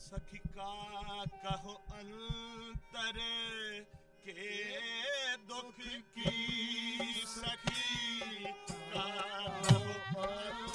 सखी का कहो अंतर के दुख की सखी का कहो अंतर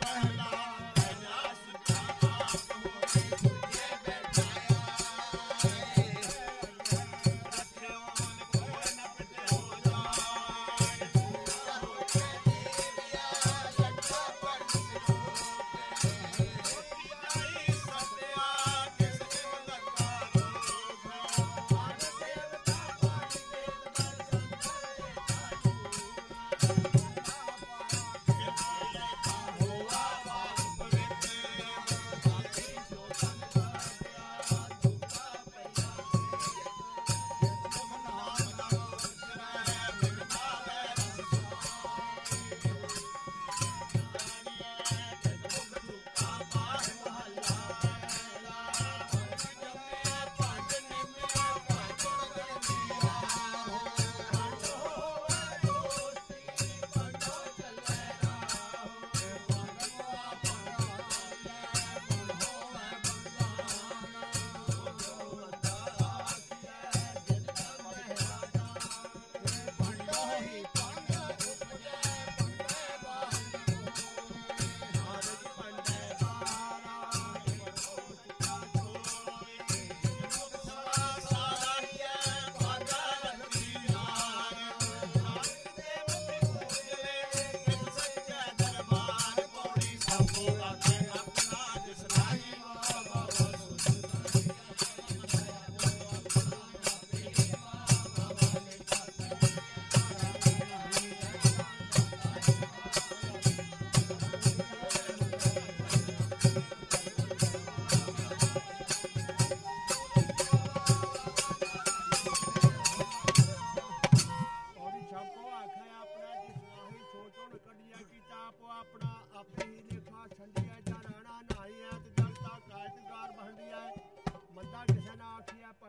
पहला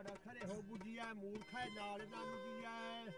ਮੰਦਾ ਕਿਸੇ ਨਾ ਆਖਿਆ ਪੜ ਖਰੇ ਹੋ ਬੁਝਿਆ ਮੂਰਖਾ ਨਾਲ ਨਾ ਮੁਝਿਆ